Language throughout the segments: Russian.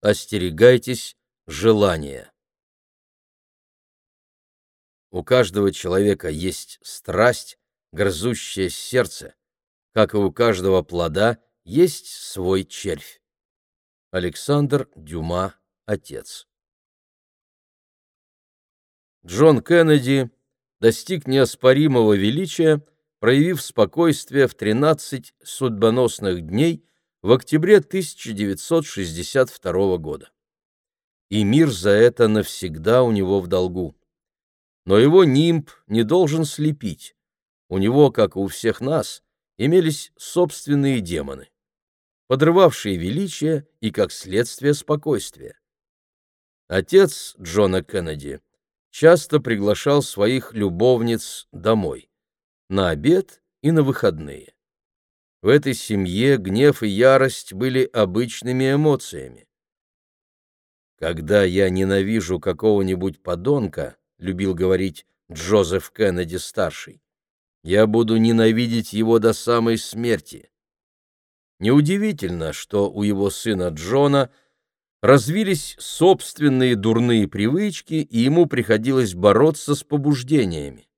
остерегайтесь желания. У каждого человека есть страсть, грызущее сердце, как и у каждого плода есть свой червь. Александр Дюма, отец. Джон Кеннеди достиг неоспоримого величия, проявив спокойствие в 13 судьбоносных дней в октябре 1962 года. И мир за это навсегда у него в долгу. Но его нимб не должен слепить. У него, как и у всех нас, имелись собственные демоны, подрывавшие величие и, как следствие, спокойствие. Отец Джона Кеннеди часто приглашал своих любовниц домой, на обед и на выходные. В этой семье гнев и ярость были обычными эмоциями. «Когда я ненавижу какого-нибудь подонка», — любил говорить Джозеф Кеннеди-старший, я буду ненавидеть его до самой смерти. Неудивительно, что у его сына Джона развились собственные дурные привычки, и ему приходилось бороться с побуждениями.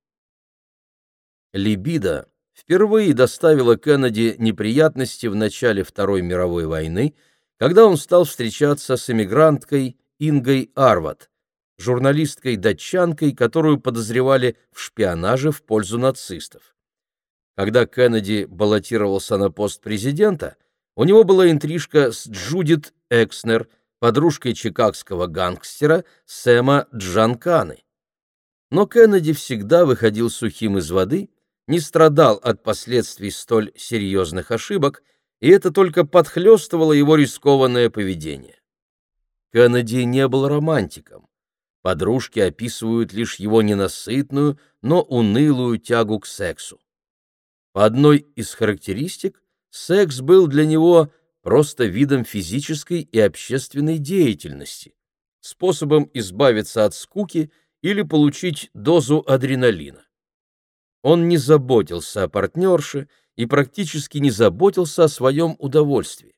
Либидо впервые доставила Кеннеди неприятности в начале Второй мировой войны, когда он стал встречаться с эмигранткой Ингой Арват, журналисткой-датчанкой, которую подозревали в шпионаже в пользу нацистов. Когда Кеннеди баллотировался на пост президента, у него была интрижка с Джудит Экснер, подружкой чикагского гангстера Сэма Джанканы. Но Кеннеди всегда выходил сухим из воды, не страдал от последствий столь серьезных ошибок, и это только подхлестывало его рискованное поведение. Кеннеди не был романтиком. Подружки описывают лишь его ненасытную, но унылую тягу к сексу. По одной из характеристик, секс был для него просто видом физической и общественной деятельности, способом избавиться от скуки или получить дозу адреналина. Он не заботился о партнерше и практически не заботился о своем удовольствии.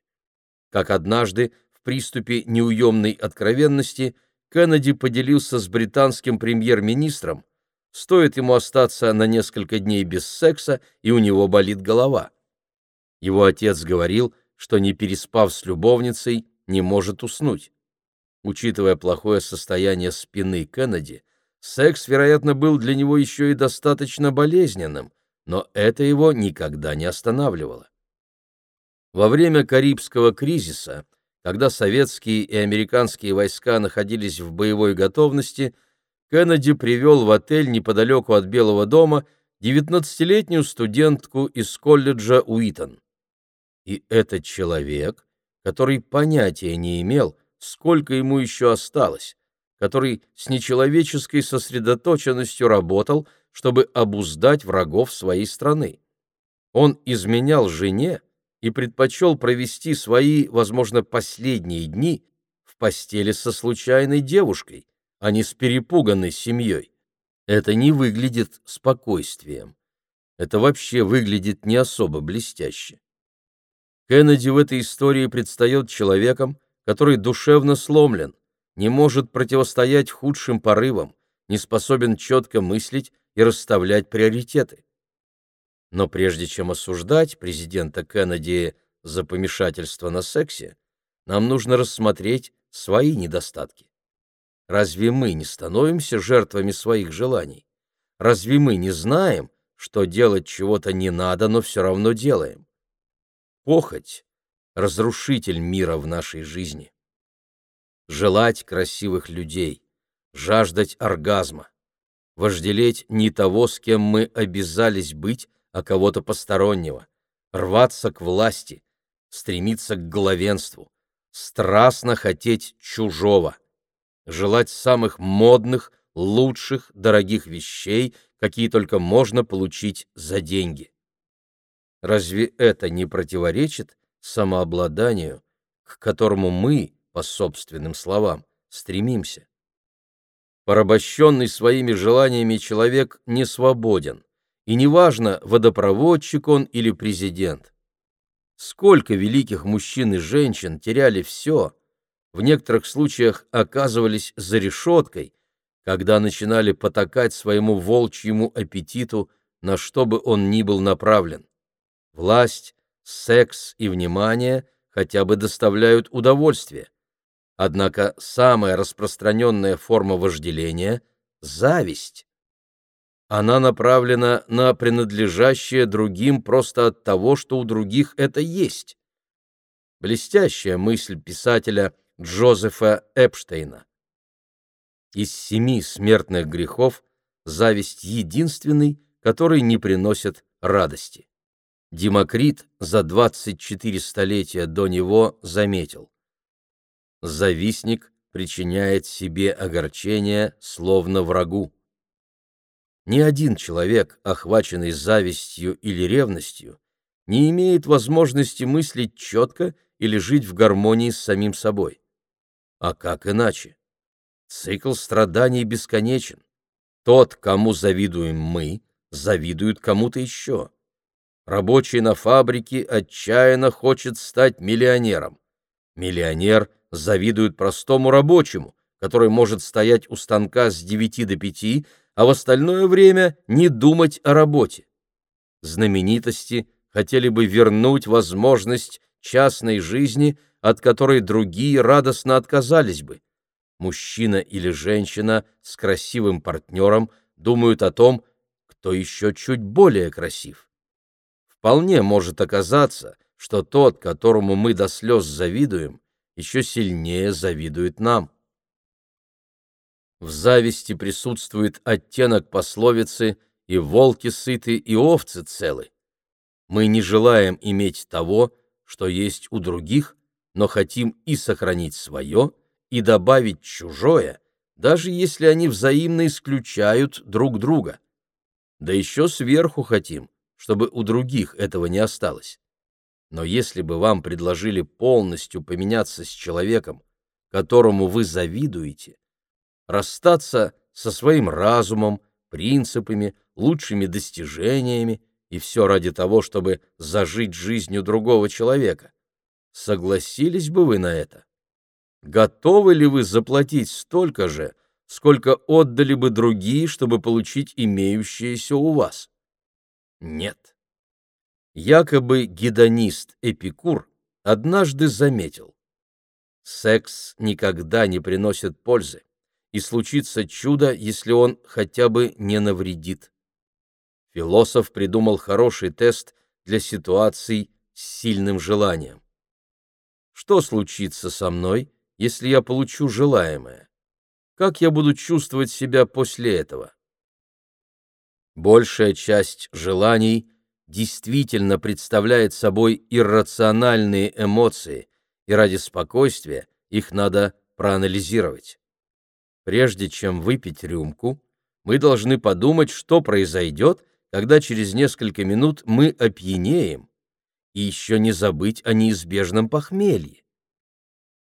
Как однажды в приступе неуемной откровенности – Кеннеди поделился с британским премьер-министром, стоит ему остаться на несколько дней без секса, и у него болит голова. Его отец говорил, что не переспав с любовницей, не может уснуть. Учитывая плохое состояние спины Кеннеди, секс, вероятно, был для него еще и достаточно болезненным, но это его никогда не останавливало. Во время Карибского кризиса когда советские и американские войска находились в боевой готовности, Кеннеди привел в отель неподалеку от Белого дома 19-летнюю студентку из колледжа Уитон. И этот человек, который понятия не имел, сколько ему еще осталось, который с нечеловеческой сосредоточенностью работал, чтобы обуздать врагов своей страны. Он изменял жене, и предпочел провести свои, возможно, последние дни в постели со случайной девушкой, а не с перепуганной семьей. Это не выглядит спокойствием. Это вообще выглядит не особо блестяще. Кеннеди в этой истории предстает человеком, который душевно сломлен, не может противостоять худшим порывам, не способен четко мыслить и расставлять приоритеты. Но прежде чем осуждать президента Кеннеди за помешательство на сексе, нам нужно рассмотреть свои недостатки. Разве мы не становимся жертвами своих желаний? Разве мы не знаем, что делать чего-то не надо, но все равно делаем? Похоть — разрушитель мира в нашей жизни. Желать красивых людей, жаждать оргазма, вожделеть не того, с кем мы обязались быть, а кого-то постороннего, рваться к власти, стремиться к главенству, страстно хотеть чужого, желать самых модных, лучших, дорогих вещей, какие только можно получить за деньги. Разве это не противоречит самообладанию, к которому мы, по собственным словам, стремимся? Порабощенный своими желаниями человек не свободен и неважно, водопроводчик он или президент. Сколько великих мужчин и женщин теряли все, в некоторых случаях оказывались за решеткой, когда начинали потакать своему волчьему аппетиту, на что бы он ни был направлен. Власть, секс и внимание хотя бы доставляют удовольствие. Однако самая распространенная форма вожделения — зависть. Она направлена на принадлежащее другим просто от того, что у других это есть. Блестящая мысль писателя Джозефа Эпштейна. Из семи смертных грехов зависть единственный, который не приносит радости. Демокрит за 24 столетия до него заметил. Завистник причиняет себе огорчение, словно врагу. Ни один человек, охваченный завистью или ревностью, не имеет возможности мыслить четко или жить в гармонии с самим собой. А как иначе? Цикл страданий бесконечен. Тот, кому завидуем мы, завидует кому-то еще. Рабочий на фабрике отчаянно хочет стать миллионером. Миллионер завидует простому рабочему, который может стоять у станка с 9 до 5, а в остальное время не думать о работе. Знаменитости хотели бы вернуть возможность частной жизни, от которой другие радостно отказались бы. Мужчина или женщина с красивым партнером думают о том, кто еще чуть более красив. Вполне может оказаться, что тот, которому мы до слез завидуем, еще сильнее завидует нам. В зависти присутствует оттенок пословицы «и волки сыты, и овцы целы». Мы не желаем иметь того, что есть у других, но хотим и сохранить свое, и добавить чужое, даже если они взаимно исключают друг друга. Да еще сверху хотим, чтобы у других этого не осталось. Но если бы вам предложили полностью поменяться с человеком, которому вы завидуете, расстаться со своим разумом, принципами, лучшими достижениями и все ради того, чтобы зажить жизнью другого человека. Согласились бы вы на это? Готовы ли вы заплатить столько же, сколько отдали бы другие, чтобы получить имеющееся у вас? Нет. Якобы гедонист Эпикур однажды заметил, секс никогда не приносит пользы и случится чудо, если он хотя бы не навредит. Философ придумал хороший тест для ситуаций с сильным желанием. Что случится со мной, если я получу желаемое? Как я буду чувствовать себя после этого? Большая часть желаний действительно представляет собой иррациональные эмоции, и ради спокойствия их надо проанализировать. Прежде чем выпить рюмку, мы должны подумать, что произойдет, когда через несколько минут мы опьянеем, и еще не забыть о неизбежном похмелье.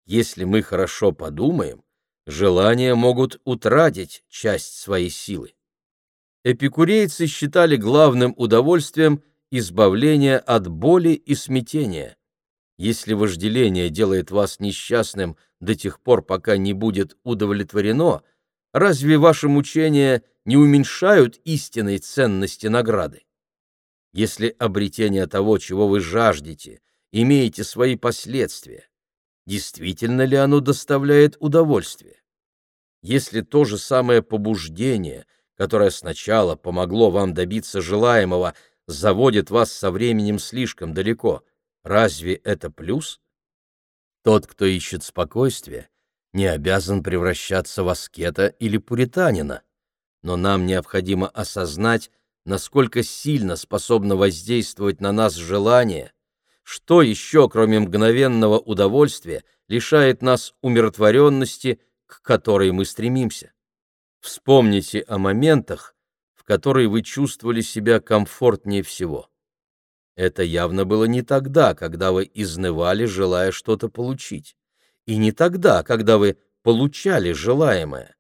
Если мы хорошо подумаем, желания могут утратить часть своей силы. Эпикурейцы считали главным удовольствием избавление от боли и смятения. Если вожделение делает вас несчастным до тех пор, пока не будет удовлетворено, разве ваши мучения не уменьшают истинной ценности награды? Если обретение того, чего вы жаждете, имеете свои последствия, действительно ли оно доставляет удовольствие? Если то же самое побуждение, которое сначала помогло вам добиться желаемого, заводит вас со временем слишком далеко, разве это плюс? Тот, кто ищет спокойствия, не обязан превращаться в аскета или пуританина, но нам необходимо осознать, насколько сильно способно воздействовать на нас желание, что еще, кроме мгновенного удовольствия, лишает нас умиротворенности, к которой мы стремимся. Вспомните о моментах, в которые вы чувствовали себя комфортнее всего. Это явно было не тогда, когда вы изнывали, желая что-то получить, и не тогда, когда вы получали желаемое.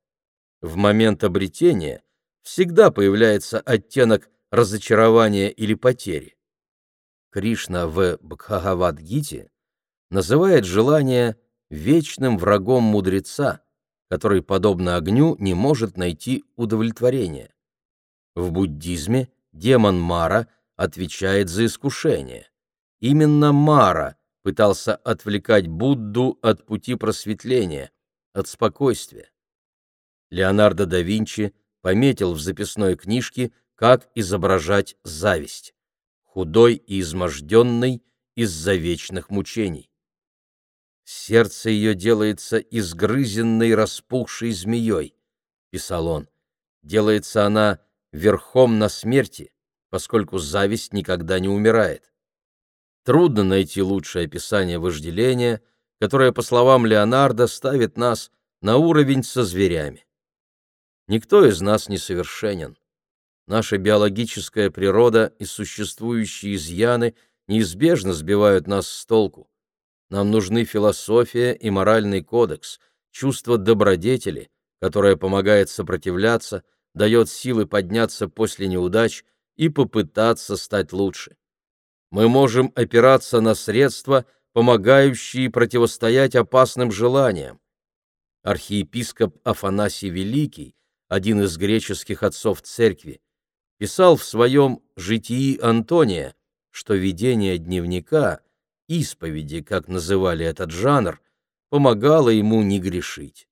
В момент обретения всегда появляется оттенок разочарования или потери. Кришна в Бхагавад-гите называет желание вечным врагом мудреца, который, подобно огню, не может найти удовлетворения. В буддизме демон Мара отвечает за искушение. Именно Мара пытался отвлекать Будду от пути просветления, от спокойствия. Леонардо да Винчи пометил в записной книжке, как изображать зависть. Худой и изможденный из-за вечных мучений. Сердце ее делается изгрызенной распухшей змеей, писал он. Делается она верхом на смерти, поскольку зависть никогда не умирает. Трудно найти лучшее описание вожделения, которое, по словам Леонардо, ставит нас на уровень со зверями. Никто из нас не совершенен. Наша биологическая природа и существующие изъяны неизбежно сбивают нас с толку. Нам нужны философия и моральный кодекс, чувство добродетели, которое помогает сопротивляться, дает силы подняться после неудач и попытаться стать лучше. Мы можем опираться на средства, помогающие противостоять опасным желаниям. Архиепископ Афанасий Великий, один из греческих отцов церкви, писал в своем «Житии Антония», что ведение дневника, исповеди, как называли этот жанр, помогало ему не грешить.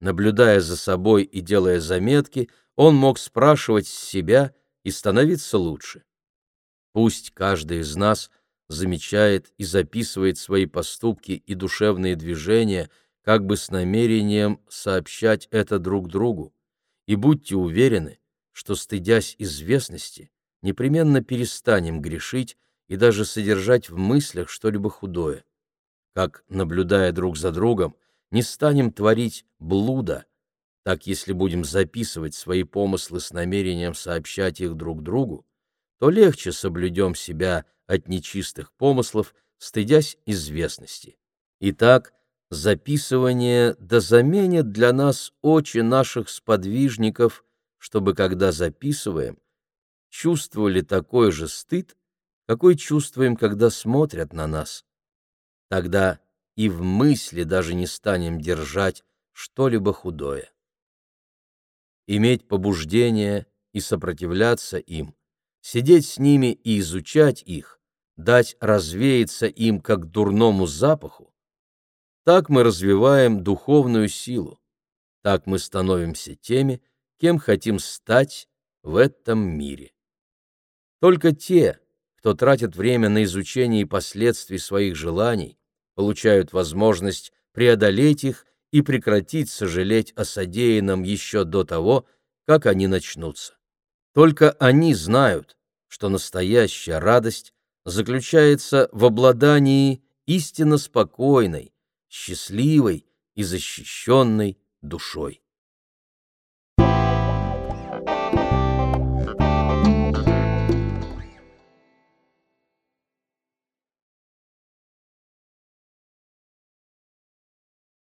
Наблюдая за собой и делая заметки, он мог спрашивать себя и становиться лучше. Пусть каждый из нас замечает и записывает свои поступки и душевные движения, как бы с намерением сообщать это друг другу. И будьте уверены, что, стыдясь известности, непременно перестанем грешить и даже содержать в мыслях что-либо худое. Как, наблюдая друг за другом, не станем творить блуда, так если будем записывать свои помыслы с намерением сообщать их друг другу, то легче соблюдем себя от нечистых помыслов, стыдясь известности. Итак, записывание да заменит для нас очи наших сподвижников, чтобы, когда записываем, чувствовали такой же стыд, какой чувствуем, когда смотрят на нас. Тогда и в мысли даже не станем держать что-либо худое. Иметь побуждение и сопротивляться им, сидеть с ними и изучать их, дать развеяться им как дурному запаху, так мы развиваем духовную силу, так мы становимся теми, кем хотим стать в этом мире. Только те, кто тратит время на изучение последствий своих желаний, получают возможность преодолеть их и прекратить сожалеть о содеянном еще до того, как они начнутся. Только они знают, что настоящая радость заключается в обладании истинно спокойной, счастливой и защищенной душой.